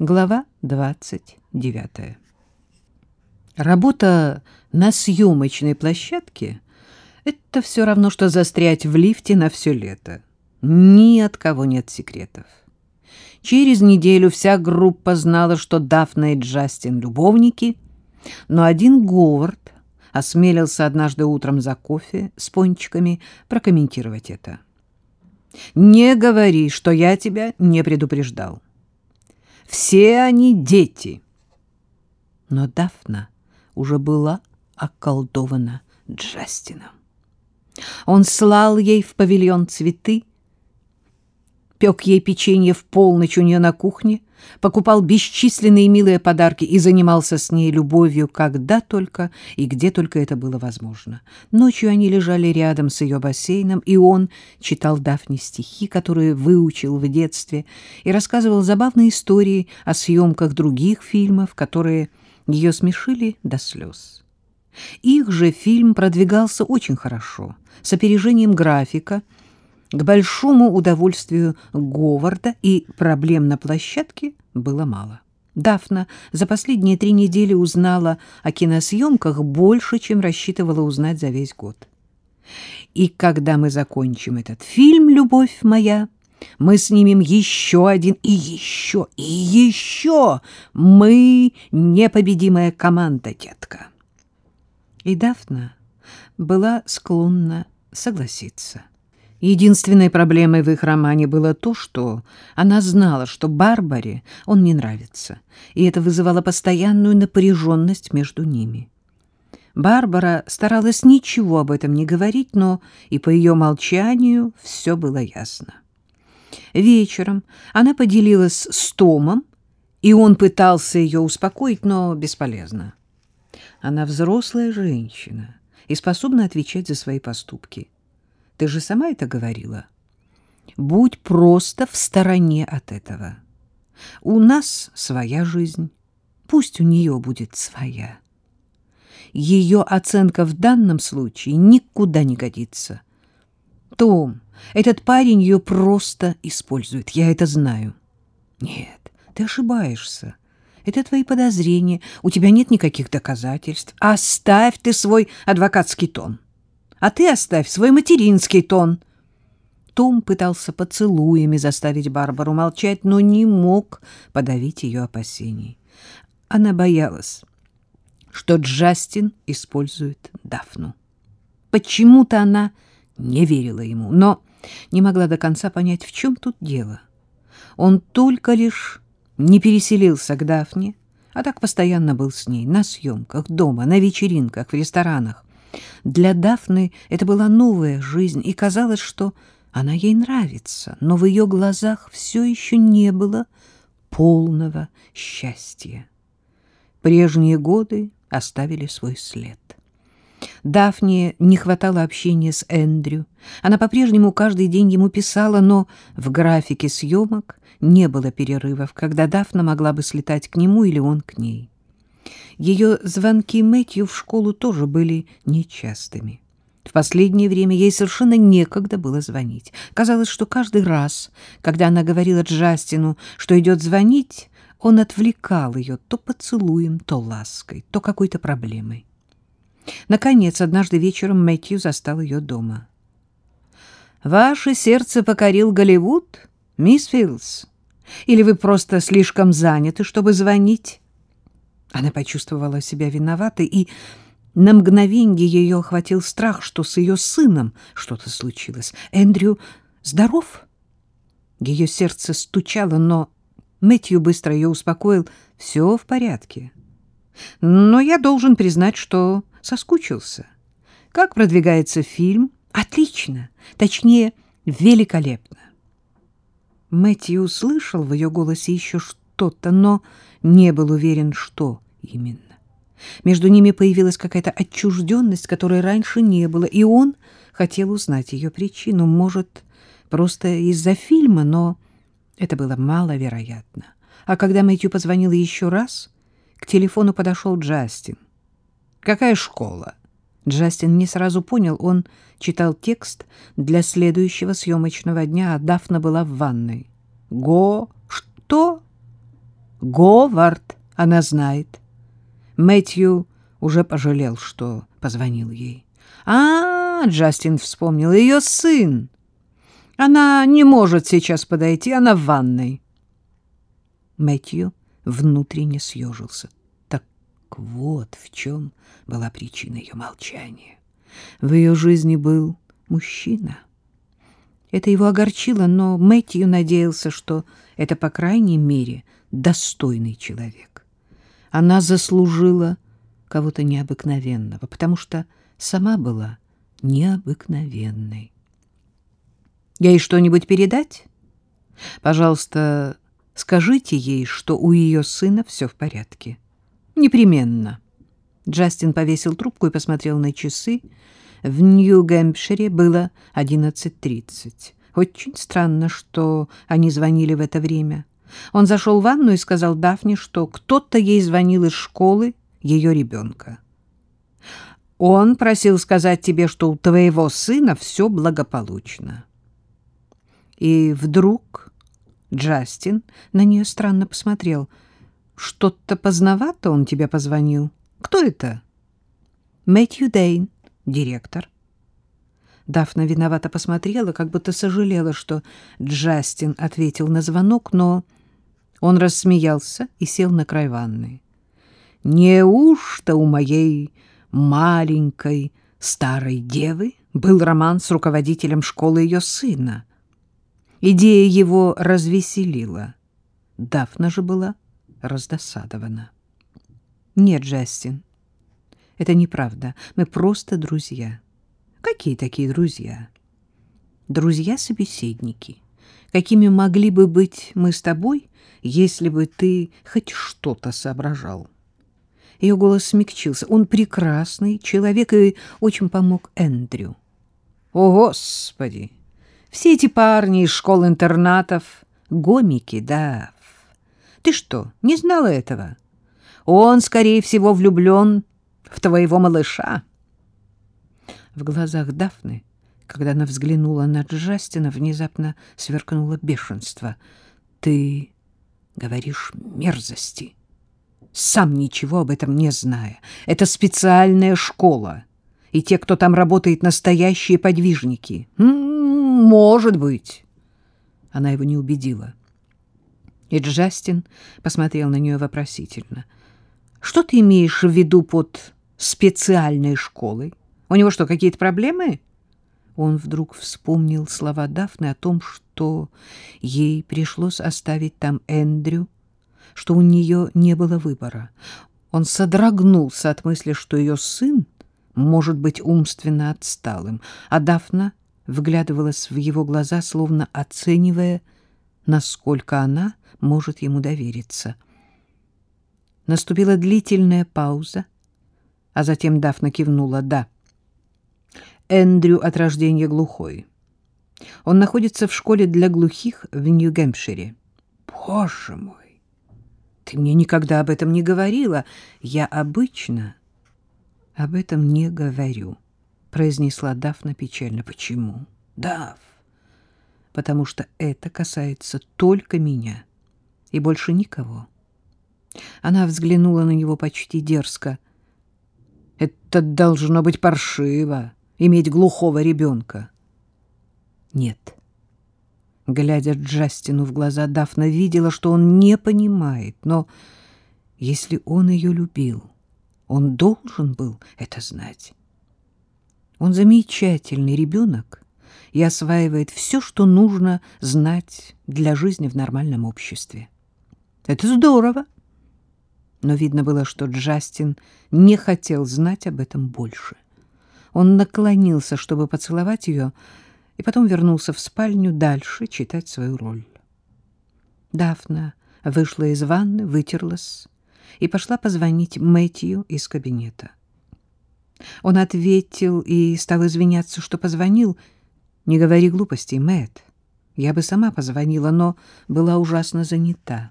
Глава 29. Работа на съемочной площадке — это все равно, что застрять в лифте на все лето. Ни от кого нет секретов. Через неделю вся группа знала, что Дафна и Джастин — любовники, но один Говард осмелился однажды утром за кофе с пончиками прокомментировать это. «Не говори, что я тебя не предупреждал. Все они дети». Но Дафна уже была околдована Джастином. Он слал ей в павильон цветы, пек ей печенье в полночь у нее на кухне, покупал бесчисленные милые подарки и занимался с ней любовью, когда только и где только это было возможно. Ночью они лежали рядом с ее бассейном, и он читал Дафне стихи, которые выучил в детстве, и рассказывал забавные истории о съемках других фильмов, которые ее смешили до слез. Их же фильм продвигался очень хорошо, с опережением графика — к большому удовольствию Говарда и проблем на площадке было мало. Дафна за последние три недели узнала о киносъемках больше, чем рассчитывала узнать за весь год. И когда мы закончим этот фильм, любовь моя, мы снимем еще один и еще, и еще. Мы непобедимая команда, детка. И Дафна была склонна согласиться. Единственной проблемой в их романе было то, что она знала, что Барбаре он не нравится, и это вызывало постоянную напряженность между ними. Барбара старалась ничего об этом не говорить, но и по ее молчанию все было ясно. Вечером она поделилась с Томом, и он пытался ее успокоить, но бесполезно. Она взрослая женщина и способна отвечать за свои поступки. Ты же сама это говорила. Будь просто в стороне от этого. У нас своя жизнь, пусть у нее будет своя. Ее оценка в данном случае никуда не годится. Том, этот парень ее просто использует, я это знаю. Нет, ты ошибаешься. Это твои подозрения, у тебя нет никаких доказательств. Оставь ты свой адвокатский тон а ты оставь свой материнский тон. Том пытался поцелуями заставить Барбару молчать, но не мог подавить ее опасений. Она боялась, что Джастин использует Дафну. Почему-то она не верила ему, но не могла до конца понять, в чем тут дело. Он только лишь не переселился к Дафне, а так постоянно был с ней на съемках, дома, на вечеринках, в ресторанах. Для Дафны это была новая жизнь, и казалось, что она ей нравится, но в ее глазах все еще не было полного счастья. Прежние годы оставили свой след. Дафне не хватало общения с Эндрю. Она по-прежнему каждый день ему писала, но в графике съемок не было перерывов, когда Дафна могла бы слетать к нему или он к ней. Ее звонки Мэтью в школу тоже были нечастыми. В последнее время ей совершенно некогда было звонить. Казалось, что каждый раз, когда она говорила Джастину, что идет звонить, он отвлекал ее то поцелуем, то лаской, то какой-то проблемой. Наконец, однажды вечером Мэтью застал ее дома. «Ваше сердце покорил Голливуд, мисс Филдс? Или вы просто слишком заняты, чтобы звонить?» Она почувствовала себя виноватой, и на мгновенье ее охватил страх, что с ее сыном что-то случилось. Эндрю здоров? Ее сердце стучало, но Мэтью быстро ее успокоил. Все в порядке. Но я должен признать, что соскучился. Как продвигается фильм? Отлично. Точнее, великолепно. Мэтью услышал в ее голосе еще что-то, но не был уверен, что именно. Между ними появилась какая-то отчужденность, которой раньше не было, и он хотел узнать ее причину. Может, просто из-за фильма, но это было маловероятно. А когда Мэтью позвонил еще раз, к телефону подошел Джастин. «Какая школа?» Джастин не сразу понял, он читал текст для следующего съемочного дня, а Дафна была в ванной. «Го... что?» Говард она знает. Мэтью уже пожалел, что позвонил ей. А, Джастин вспомнил, ее сын. Она не может сейчас подойти, она в ванной. Мэтью внутренне съежился. Так вот в чем была причина ее молчания. В ее жизни был мужчина. Это его огорчило, но Мэтью надеялся, что это, по крайней мере, достойный человек. Она заслужила кого-то необыкновенного, потому что сама была необыкновенной. Ей что-нибудь передать? Пожалуйста, скажите ей, что у ее сына все в порядке. Непременно. Джастин повесил трубку и посмотрел на часы. В Нью-Гэмпшире было 11.30. Очень странно, что они звонили в это время. Он зашел в ванну и сказал Дафне, что кто-то ей звонил из школы ее ребенка. Он просил сказать тебе, что у твоего сына все благополучно. И вдруг Джастин на нее странно посмотрел. Что-то поздновато он тебе позвонил. Кто это? Мэтью Дейн, директор. Дафна виновато посмотрела, как будто сожалела, что Джастин ответил на звонок, но он рассмеялся и сел на край ванны. Неужто у моей маленькой старой девы был роман с руководителем школы ее сына? Идея его развеселила. Дафна же была раздосадована. Нет, Джастин, это неправда. Мы просто друзья. Какие такие друзья? Друзья-собеседники. Какими могли бы быть мы с тобой, если бы ты хоть что-то соображал? Ее голос смягчился. Он прекрасный человек и очень помог Эндрю. О, Господи! Все эти парни из школ-интернатов — гомики, да. Ты что, не знала этого? Он, скорее всего, влюблен в твоего малыша. В глазах Дафны, когда она взглянула на Джастина, внезапно сверкнуло бешенство. Ты говоришь мерзости сам ничего об этом не зная. Это специальная школа, и те, кто там работает, настоящие подвижники. М -м, может быть. Она его не убедила. И Джастин посмотрел на нее вопросительно. Что ты имеешь в виду под специальной школой? У него что, какие-то проблемы? Он вдруг вспомнил слова Дафны о том, что ей пришлось оставить там Эндрю, что у нее не было выбора. Он содрогнулся от мысли, что ее сын может быть умственно отсталым, а Дафна вглядывалась в его глаза, словно оценивая, насколько она может ему довериться. Наступила длительная пауза, а затем Дафна кивнула «да». Эндрю от рождения глухой. Он находится в школе для глухих в Нью-Гэмпшире. Боже мой! Ты мне никогда об этом не говорила. Я обычно об этом не говорю, произнесла Дафна печально. Почему? Даф, потому что это касается только меня и больше никого. Она взглянула на него почти дерзко. Это должно быть паршиво иметь глухого ребенка. Нет. Глядя Джастину в глаза, Дафна видела, что он не понимает, но если он ее любил, он должен был это знать. Он замечательный ребенок и осваивает все, что нужно знать для жизни в нормальном обществе. Это здорово. Но видно было, что Джастин не хотел знать об этом больше. Он наклонился, чтобы поцеловать ее, и потом вернулся в спальню дальше читать свою роль. Дафна вышла из ванны, вытерлась и пошла позвонить Мэтью из кабинета. Он ответил и стал извиняться, что позвонил. «Не говори глупостей, Мэтт. Я бы сама позвонила, но была ужасно занята.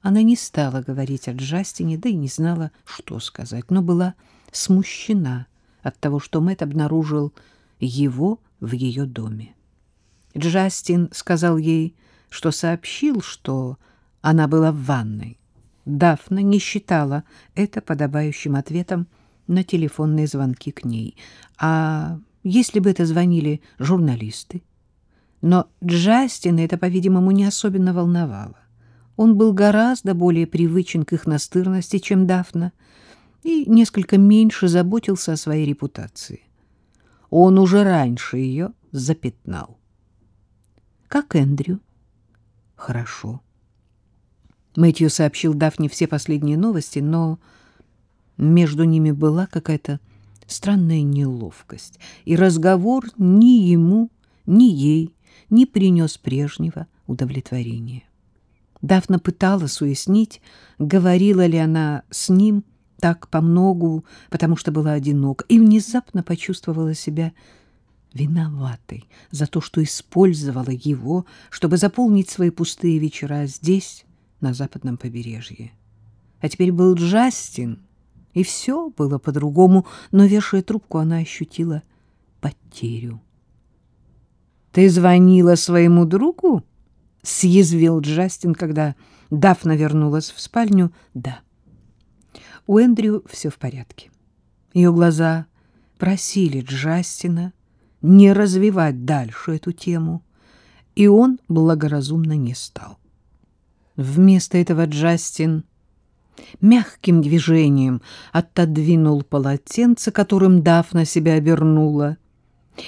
Она не стала говорить о Джастине, да и не знала, что сказать, но была смущена от того, что Мэтт обнаружил его в ее доме. Джастин сказал ей, что сообщил, что она была в ванной. Дафна не считала это подобающим ответом на телефонные звонки к ней. А если бы это звонили журналисты? Но Джастина это, по-видимому, не особенно волновало. Он был гораздо более привычен к их настырности, чем Дафна, и несколько меньше заботился о своей репутации. Он уже раньше ее запятнал. «Как Эндрю?» «Хорошо». Мэтью сообщил Дафне все последние новости, но между ними была какая-то странная неловкость, и разговор ни ему, ни ей не принес прежнего удовлетворения. Дафна пыталась уяснить, говорила ли она с ним так по многу, потому что была одинока, и внезапно почувствовала себя виноватой за то, что использовала его, чтобы заполнить свои пустые вечера здесь, на западном побережье. А теперь был Джастин, и все было по-другому, но, вешая трубку, она ощутила потерю. — Ты звонила своему другу? — съязвил Джастин, когда Дафна вернулась в спальню. — Да. У Эндрю все в порядке. Ее глаза просили Джастина не развивать дальше эту тему, и он благоразумно не стал. Вместо этого Джастин мягким движением отодвинул полотенце, которым Дафна себя обернула,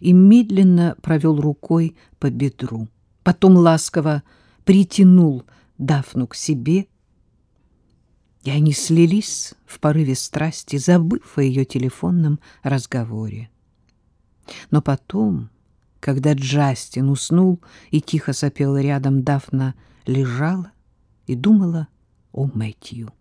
и медленно провел рукой по бедру. Потом ласково притянул Дафну к себе, и они слились в порыве страсти, забыв о ее телефонном разговоре. Но потом, когда Джастин уснул и тихо сопел рядом, Дафна лежала и думала о Мэтью.